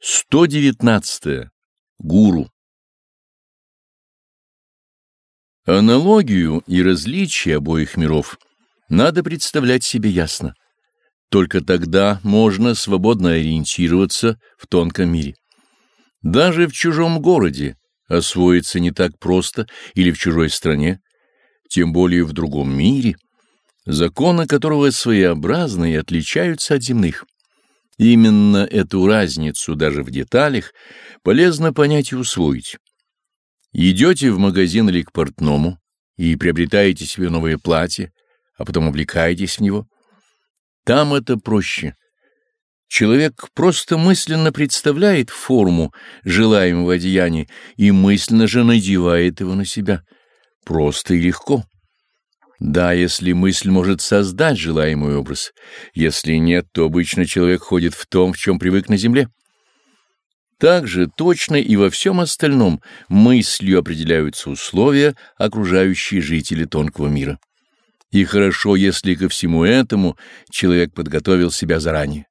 119. Гуру. Аналогию и различие обоих миров надо представлять себе ясно. Только тогда можно свободно ориентироваться в тонком мире. Даже в чужом городе освоиться не так просто или в чужой стране, тем более в другом мире, законы которого своеобразны и отличаются от земных. Именно эту разницу даже в деталях полезно понять и усвоить. Идете в магазин или к портному и приобретаете себе новое платье, а потом облекаетесь в него. Там это проще. Человек просто мысленно представляет форму желаемого одеяния и мысленно же надевает его на себя. Просто и легко. Да, если мысль может создать желаемый образ. Если нет, то обычно человек ходит в том, в чем привык на земле. Также точно и во всем остальном мыслью определяются условия, окружающие жители тонкого мира. И хорошо, если ко всему этому человек подготовил себя заранее.